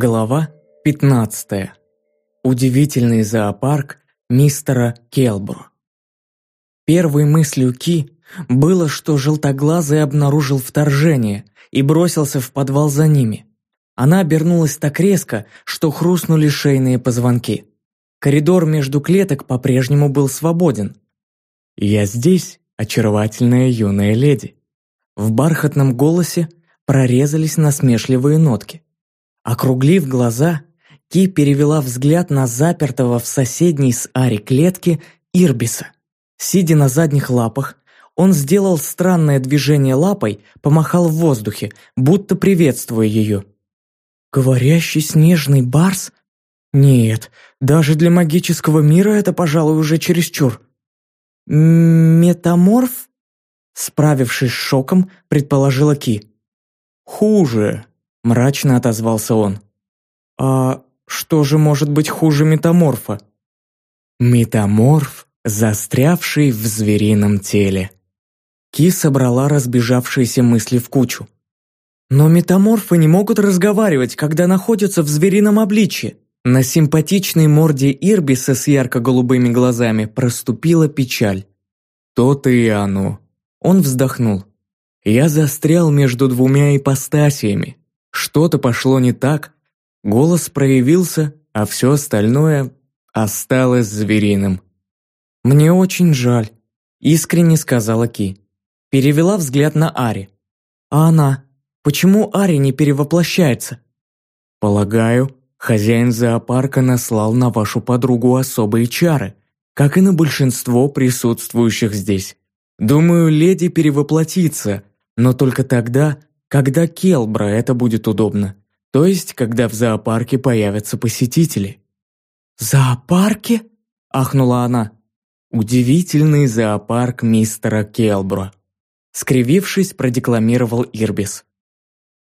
Глава 15. Удивительный зоопарк мистера Келбро. Первой мыслью Ки было, что желтоглазый обнаружил вторжение и бросился в подвал за ними. Она обернулась так резко, что хрустнули шейные позвонки. Коридор между клеток по-прежнему был свободен. «Я здесь, очаровательная юная леди». В бархатном голосе прорезались насмешливые нотки. Округлив глаза, Ки перевела взгляд на запертого в соседней с Ари клетке Ирбиса. Сидя на задних лапах, он сделал странное движение лапой, помахал в воздухе, будто приветствуя ее. «Говорящий снежный барс? Нет, даже для магического мира это, пожалуй, уже чересчур». «Метаморф?» Справившись с шоком, предположила Ки. «Хуже», Мрачно отозвался он. «А что же может быть хуже метаморфа?» «Метаморф, застрявший в зверином теле». Ки собрала разбежавшиеся мысли в кучу. «Но метаморфы не могут разговаривать, когда находятся в зверином обличье». На симпатичной морде Ирбиса с ярко-голубыми глазами проступила печаль. «То-то и оно». Он вздохнул. «Я застрял между двумя ипостасиями, что-то пошло не так, голос проявился, а все остальное осталось звериным. «Мне очень жаль», — искренне сказала Ки. Перевела взгляд на Ари. «А она? Почему Ари не перевоплощается?» «Полагаю, хозяин зоопарка наслал на вашу подругу особые чары, как и на большинство присутствующих здесь. Думаю, леди перевоплотится, но только тогда, когда Келбра это будет удобно, то есть когда в зоопарке появятся посетители. «Зоопарке?» – ахнула она. «Удивительный зоопарк мистера Келбра», – скривившись, продекламировал Ирбис.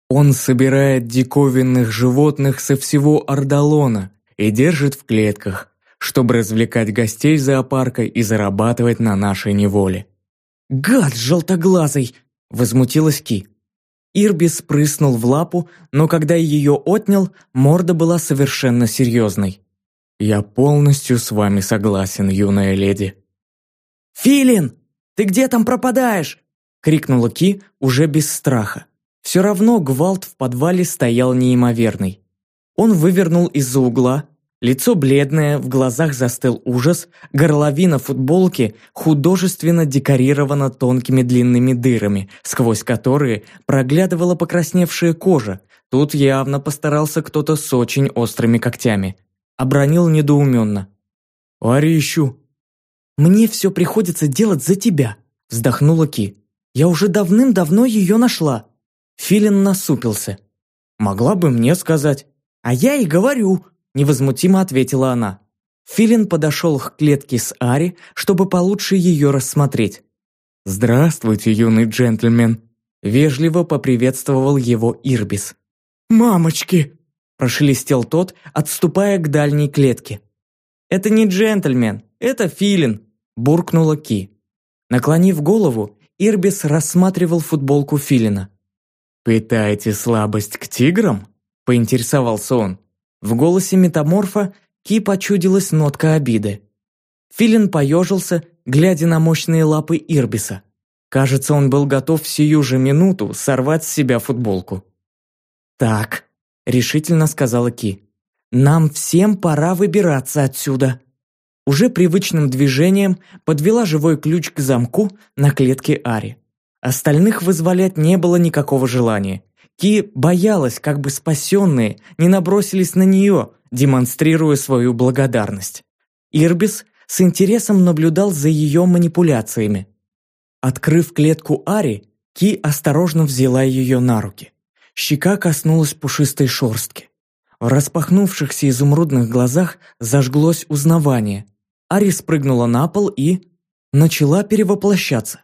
«Он собирает диковинных животных со всего Ордалона и держит в клетках, чтобы развлекать гостей зоопарка и зарабатывать на нашей неволе». «Гад желтоглазый!» – возмутилась Ки. Ирби спрыснул в лапу, но когда ее отнял, морда была совершенно серьезной. «Я полностью с вами согласен, юная леди». «Филин, ты где там пропадаешь?» — крикнула Ки уже без страха. Все равно гвалт в подвале стоял неимоверный. Он вывернул из-за угла, Лицо бледное, в глазах застыл ужас, горловина футболки художественно декорирована тонкими длинными дырами, сквозь которые проглядывала покрасневшая кожа. Тут явно постарался кто-то с очень острыми когтями. Обронил недоуменно. «Ари ищу». «Мне все приходится делать за тебя», – вздохнула Ки. «Я уже давным-давно ее нашла». Филин насупился. «Могла бы мне сказать». «А я и говорю», невозмутимо ответила она. Филин подошел к клетке с Ари, чтобы получше ее рассмотреть. «Здравствуйте, юный джентльмен!» Вежливо поприветствовал его Ирбис. «Мамочки!» – прошелестел тот, отступая к дальней клетке. «Это не джентльмен, это Филин!» – буркнула Ки. Наклонив голову, Ирбис рассматривал футболку Филина. «Питаете слабость к тиграм?» – поинтересовался он. В голосе метаморфа Ки почудилась нотка обиды. Филин поежился, глядя на мощные лапы Ирбиса. Кажется, он был готов в сию же минуту сорвать с себя футболку. «Так», — решительно сказала Ки, — «нам всем пора выбираться отсюда». Уже привычным движением подвела живой ключ к замку на клетке Ари. Остальных вызволять не было никакого желания. Ки боялась, как бы спасенные не набросились на нее, демонстрируя свою благодарность. Ирбис с интересом наблюдал за ее манипуляциями. Открыв клетку Ари, Ки осторожно взяла ее на руки. Щека коснулась пушистой шорстки. В распахнувшихся изумрудных глазах зажглось узнавание. Ари спрыгнула на пол и... начала перевоплощаться.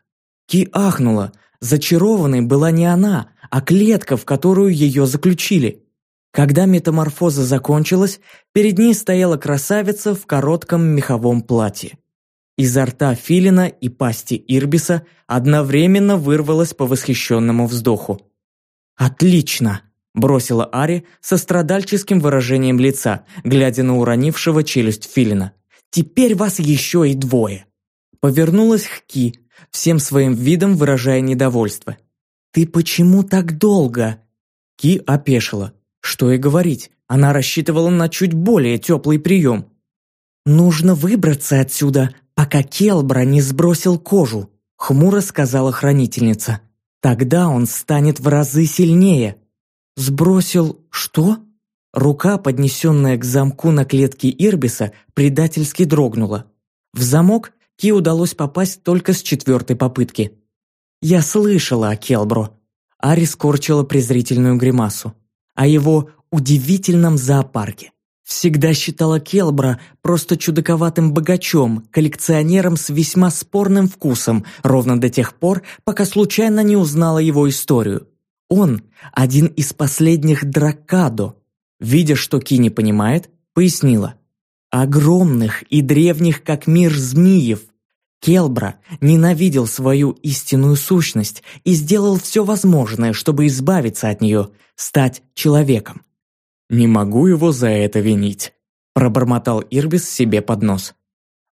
Ки ахнула. Зачарованной была не она, а клетка, в которую ее заключили. Когда метаморфоза закончилась, перед ней стояла красавица в коротком меховом платье. Изо рта Филина и пасти Ирбиса одновременно вырвалось по восхищенному вздоху. «Отлично!» – бросила Ари со страдальческим выражением лица, глядя на уронившего челюсть Филина. «Теперь вас еще и двое!» Повернулась к Ки, всем своим видом выражая недовольство. «Ты почему так долго?» Ки опешила. Что и говорить, она рассчитывала на чуть более теплый прием. «Нужно выбраться отсюда, пока Келбра не сбросил кожу», хмуро сказала хранительница. «Тогда он станет в разы сильнее». «Сбросил что?» Рука, поднесенная к замку на клетке Ирбиса, предательски дрогнула. В замок Ки удалось попасть только с четвертой попытки. «Я слышала о Келбро». Ари скорчила презрительную гримасу. О его удивительном зоопарке. Всегда считала Келбра просто чудаковатым богачом, коллекционером с весьма спорным вкусом, ровно до тех пор, пока случайно не узнала его историю. Он – один из последних дракадо. Видя, что Ки не понимает, пояснила. Огромных и древних, как мир змеев. Келбра ненавидел свою истинную сущность и сделал все возможное, чтобы избавиться от нее, стать человеком. «Не могу его за это винить», – пробормотал Ирбис себе под нос.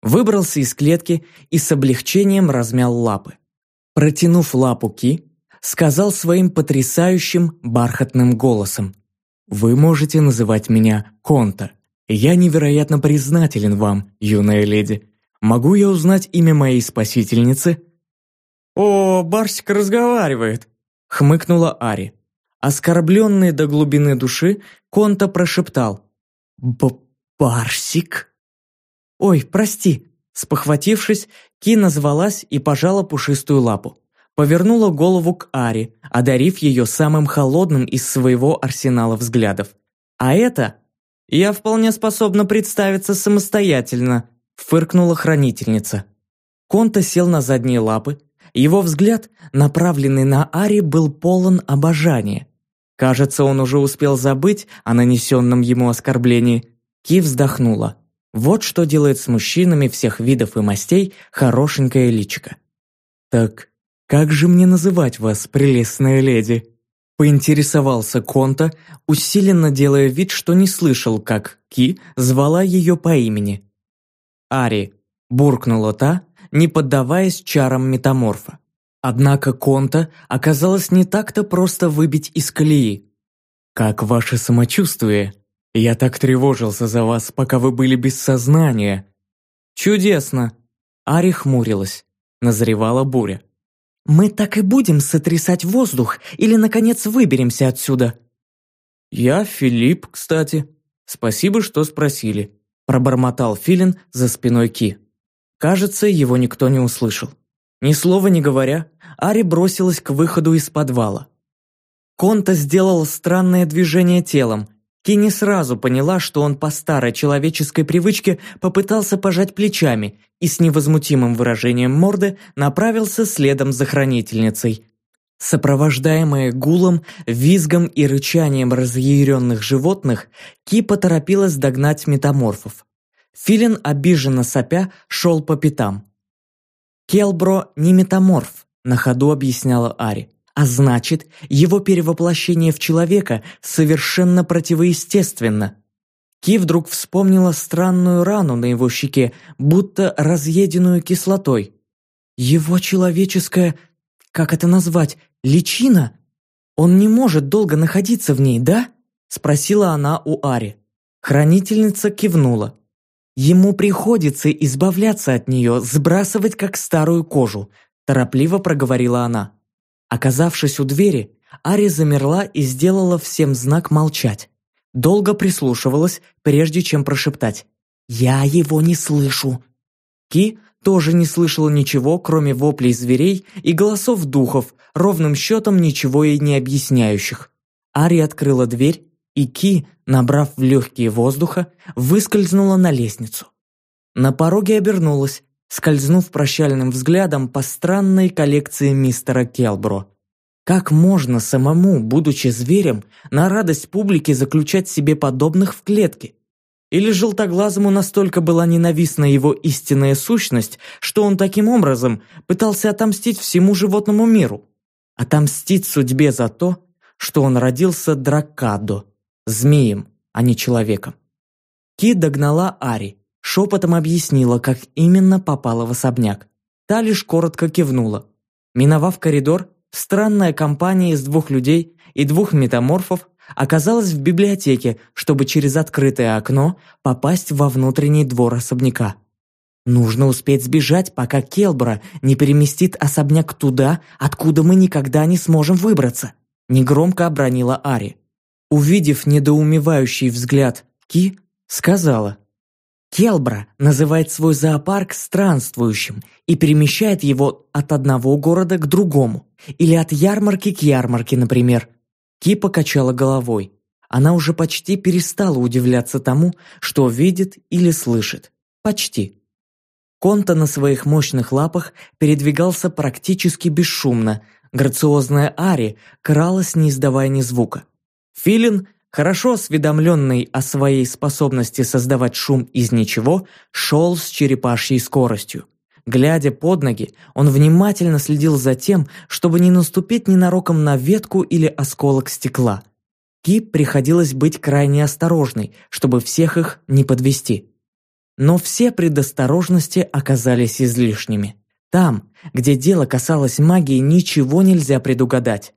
Выбрался из клетки и с облегчением размял лапы. Протянув лапу Ки, сказал своим потрясающим бархатным голосом. «Вы можете называть меня Конта. Я невероятно признателен вам, юная леди. Могу я узнать имя моей спасительницы?» «О, Барсик разговаривает», — хмыкнула Ари. Оскорбленный до глубины души, Конта прошептал. «Б «Барсик?» «Ой, прости!» Спохватившись, Ки назвалась и пожала пушистую лапу. Повернула голову к Ари, одарив ее самым холодным из своего арсенала взглядов. «А это...» «Я вполне способна представиться самостоятельно», фыркнула хранительница. Конта сел на задние лапы. Его взгляд, направленный на Ари, был полон обожания. Кажется, он уже успел забыть о нанесенном ему оскорблении. Ки вздохнула. Вот что делает с мужчинами всех видов и мастей хорошенькое личико. «Так как же мне называть вас, прелестная леди?» Поинтересовался Конта, усиленно делая вид, что не слышал, как Ки звала ее по имени. «Ари», – буркнула та, не поддаваясь чарам метаморфа. Однако Конта оказалось не так-то просто выбить из колеи. «Как ваше самочувствие? Я так тревожился за вас, пока вы были без сознания». «Чудесно!» Ари хмурилась. Назревала буря. «Мы так и будем сотрясать воздух, или, наконец, выберемся отсюда?» «Я Филипп, кстати. Спасибо, что спросили», пробормотал Филин за спиной Ки. Кажется, его никто не услышал. Ни слова не говоря, Ари бросилась к выходу из подвала. Конта сделал странное движение телом. Ки не сразу поняла, что он по старой человеческой привычке попытался пожать плечами и с невозмутимым выражением морды направился следом за хранительницей. Сопровождаемая гулом, визгом и рычанием разъяренных животных, Ки поторопилась догнать метаморфов. Филин, обиженно сопя, шел по пятам. Келбро не метаморф, на ходу объясняла Ари. А значит, его перевоплощение в человека совершенно противоестественно. Ки вдруг вспомнила странную рану на его щеке, будто разъеденную кислотой. Его человеческое, как это назвать, личина? Он не может долго находиться в ней, да? Спросила она у Ари. Хранительница кивнула. Ему приходится избавляться от нее, сбрасывать как старую кожу, торопливо проговорила она. Оказавшись у двери, Ари замерла и сделала всем знак молчать. Долго прислушивалась, прежде чем прошептать «Я его не слышу». Ки тоже не слышала ничего, кроме воплей зверей и голосов духов, ровным счетом ничего ей не объясняющих. Ари открыла дверь и Ки, набрав в легкие воздуха, выскользнула на лестницу. На пороге обернулась, скользнув прощальным взглядом по странной коллекции мистера Келбро. Как можно самому, будучи зверем, на радость публики заключать себе подобных в клетке? Или желтоглазому настолько была ненавистна его истинная сущность, что он таким образом пытался отомстить всему животному миру? Отомстить судьбе за то, что он родился дракадо, змеем, а не человеком. Ки догнала Ари, шепотом объяснила, как именно попала в особняк. Та лишь коротко кивнула. Миновав коридор, странная компания из двух людей и двух метаморфов оказалась в библиотеке, чтобы через открытое окно попасть во внутренний двор особняка. Нужно успеть сбежать, пока Келбра не переместит особняк туда, откуда мы никогда не сможем выбраться», – негромко обронила Ари. Увидев недоумевающий взгляд Ки, сказала. «Келбра называет свой зоопарк странствующим и перемещает его от одного города к другому, или от ярмарки к ярмарке, например». Ки покачала головой. Она уже почти перестала удивляться тому, что видит или слышит. Почти. Конта на своих мощных лапах передвигался практически бесшумно, грациозная Ари кралась, не издавая ни звука. Филин, хорошо осведомленный о своей способности создавать шум из ничего, шел с черепашьей скоростью. Глядя под ноги, он внимательно следил за тем, чтобы не наступить ненароком на ветку или осколок стекла. Ки приходилось быть крайне осторожной, чтобы всех их не подвести. Но все предосторожности оказались излишними. Там, где дело касалось магии, ничего нельзя предугадать.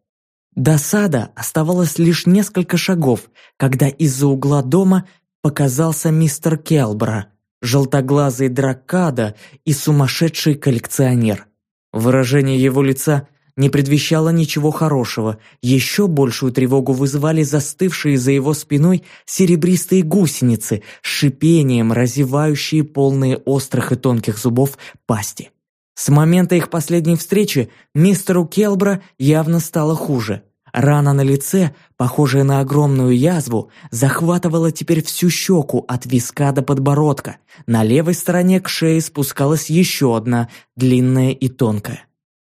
До сада оставалось лишь несколько шагов, когда из-за угла дома показался мистер Келбра, желтоглазый дракада и сумасшедший коллекционер. Выражение его лица не предвещало ничего хорошего. Еще большую тревогу вызывали застывшие за его спиной серебристые гусеницы с шипением, разевающие полные острых и тонких зубов пасти. С момента их последней встречи мистеру Келбра явно стало хуже. Рана на лице, похожая на огромную язву, захватывала теперь всю щеку от виска до подбородка. На левой стороне к шее спускалась еще одна, длинная и тонкая.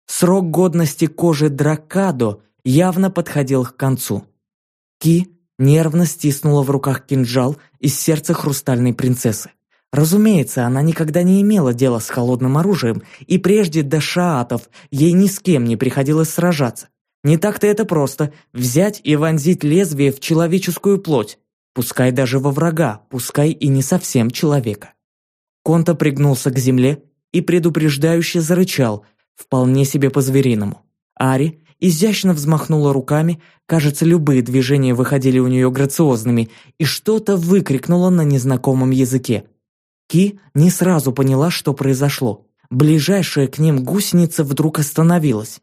Срок годности кожи дракадо явно подходил к концу. Ки нервно стиснула в руках кинжал из сердца хрустальной принцессы. Разумеется, она никогда не имела дела с холодным оружием, и прежде до шаатов ей ни с кем не приходилось сражаться. Не так-то это просто – взять и вонзить лезвие в человеческую плоть, пускай даже во врага, пускай и не совсем человека. Конта пригнулся к земле и предупреждающе зарычал, вполне себе по-звериному. Ари изящно взмахнула руками, кажется, любые движения выходили у нее грациозными, и что-то выкрикнула на незнакомом языке. Ки не сразу поняла, что произошло. Ближайшая к ним гусеница вдруг остановилась.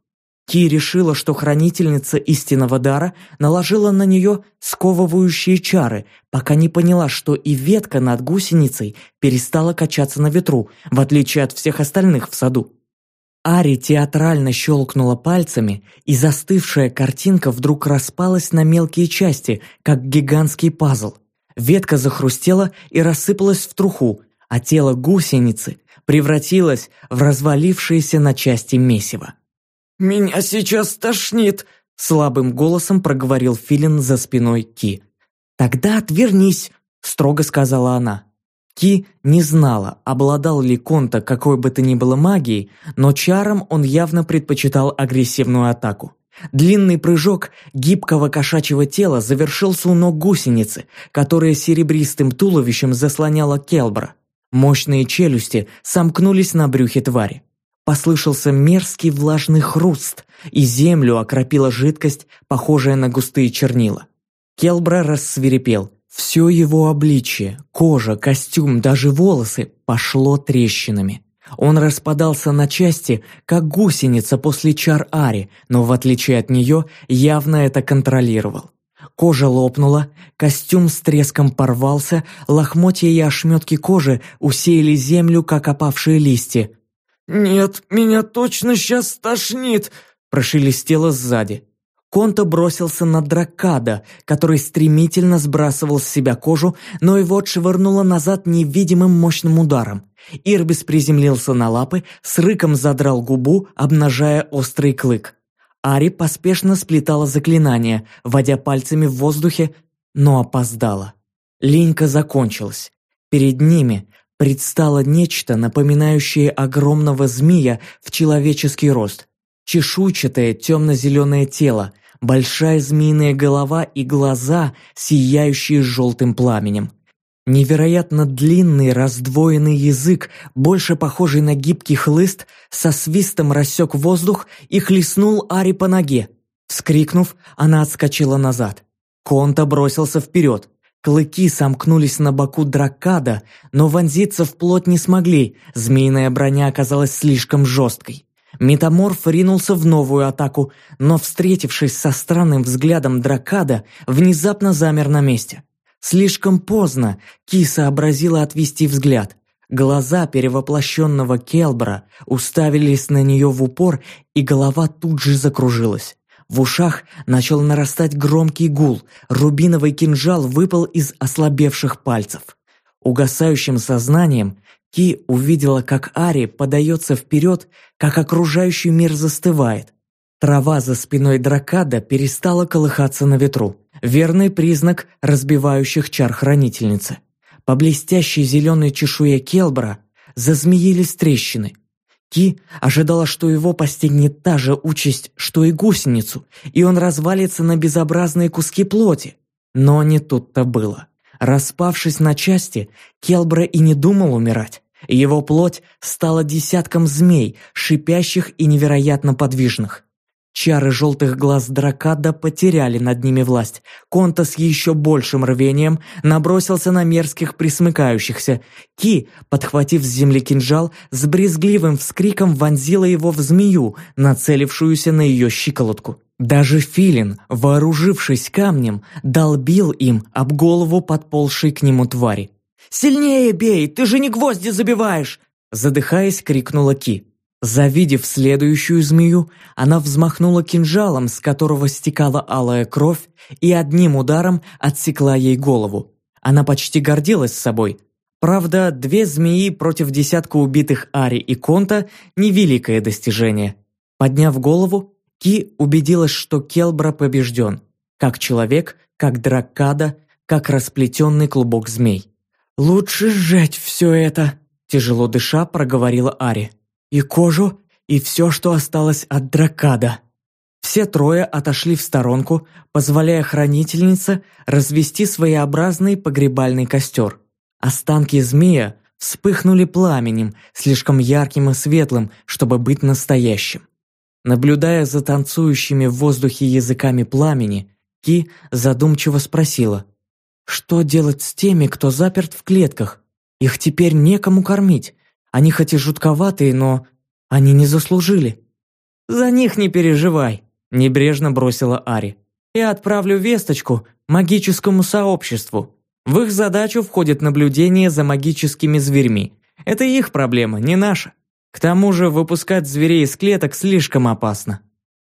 Ки решила, что хранительница истинного дара наложила на нее сковывающие чары, пока не поняла, что и ветка над гусеницей перестала качаться на ветру, в отличие от всех остальных в саду. Ари театрально щелкнула пальцами, и застывшая картинка вдруг распалась на мелкие части, как гигантский пазл. Ветка захрустела и рассыпалась в труху, а тело гусеницы превратилось в развалившееся на части месиво. «Меня сейчас тошнит!» – слабым голосом проговорил Филин за спиной Ки. «Тогда отвернись!» – строго сказала она. Ки не знала, обладал ли Конта какой бы то ни было магией, но чаром он явно предпочитал агрессивную атаку. Длинный прыжок гибкого кошачьего тела завершился у ног гусеницы, которая серебристым туловищем заслоняла Келбра. Мощные челюсти сомкнулись на брюхе твари. Послышался мерзкий влажный хруст, и землю окропила жидкость, похожая на густые чернила. Келбра рассверепел – все его обличие, кожа, костюм, даже волосы пошло трещинами. Он распадался на части, как гусеница после чар Ари, но в отличие от нее явно это контролировал. Кожа лопнула, костюм с треском порвался, лохмотья и ошметки кожи усеяли землю, как опавшие листья. «Нет, меня точно сейчас стошнит!» прошелестело сзади. Конто бросился на Дракада, который стремительно сбрасывал с себя кожу, но его отшвырнуло назад невидимым мощным ударом. Ирбис приземлился на лапы, с рыком задрал губу, обнажая острый клык. Ари поспешно сплетала заклинание, водя пальцами в воздухе, но опоздала. Линька закончилась. Перед ними предстало нечто, напоминающее огромного змея в человеческий рост. Чешуйчатое темно-зеленое тело, большая змеиная голова и глаза, сияющие желтым пламенем. Невероятно длинный раздвоенный язык, больше похожий на гибкий хлыст, со свистом рассек воздух и хлестнул Ари по ноге. Вскрикнув, она отскочила назад. Конта бросился вперед. Клыки сомкнулись на боку дракада, но вонзиться в плоть не смогли, змеиная броня оказалась слишком жесткой. Метаморф ринулся в новую атаку, но, встретившись со странным взглядом дракада, внезапно замер на месте. Слишком поздно Ки сообразила отвести взгляд. Глаза перевоплощенного Келбра уставились на нее в упор, и голова тут же закружилась. В ушах начал нарастать громкий гул, рубиновый кинжал выпал из ослабевших пальцев. Угасающим сознанием Ки увидела, как Ари подается вперед, как окружающий мир застывает. Трава за спиной дракада перестала колыхаться на ветру. Верный признак разбивающих чар хранительницы. По блестящей зеленой чешуе Келбра зазмеились трещины. Ки ожидала, что его постигнет та же участь, что и гусеницу, и он развалится на безобразные куски плоти. Но не тут-то было. Распавшись на части, Келбра и не думал умирать. Его плоть стала десятком змей, шипящих и невероятно подвижных. Чары желтых глаз Дракада потеряли над ними власть. Конта с еще большим рвением набросился на мерзких присмыкающихся. Ки, подхватив с земли кинжал, с брезгливым вскриком вонзила его в змею, нацелившуюся на ее щиколотку. Даже Филин, вооружившись камнем, долбил им об голову подползшей к нему твари. «Сильнее бей! Ты же не гвозди забиваешь!» Задыхаясь, крикнула Ки. Завидев следующую змею, она взмахнула кинжалом, с которого стекала алая кровь, и одним ударом отсекла ей голову. Она почти гордилась собой. Правда, две змеи против десятка убитых Ари и Конта – невеликое достижение. Подняв голову, Ки убедилась, что Келбра побежден. Как человек, как дракада, как расплетенный клубок змей. «Лучше сжечь все это», – тяжело дыша проговорила Ари и кожу, и все, что осталось от дракада. Все трое отошли в сторонку, позволяя хранительнице развести своеобразный погребальный костер. Останки змея вспыхнули пламенем, слишком ярким и светлым, чтобы быть настоящим. Наблюдая за танцующими в воздухе языками пламени, Ки задумчиво спросила, «Что делать с теми, кто заперт в клетках? Их теперь некому кормить. Они хоть и жутковатые, но они не заслужили». «За них не переживай», – небрежно бросила Ари. «Я отправлю весточку магическому сообществу. В их задачу входит наблюдение за магическими зверьми. Это их проблема, не наша. К тому же выпускать зверей из клеток слишком опасно».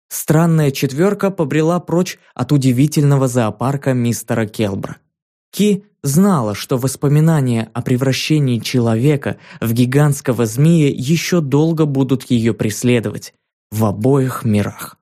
Странная четверка побрела прочь от удивительного зоопарка мистера Келбра. Ки знала, что воспоминания о превращении человека в гигантского змея еще долго будут ее преследовать в обоих мирах.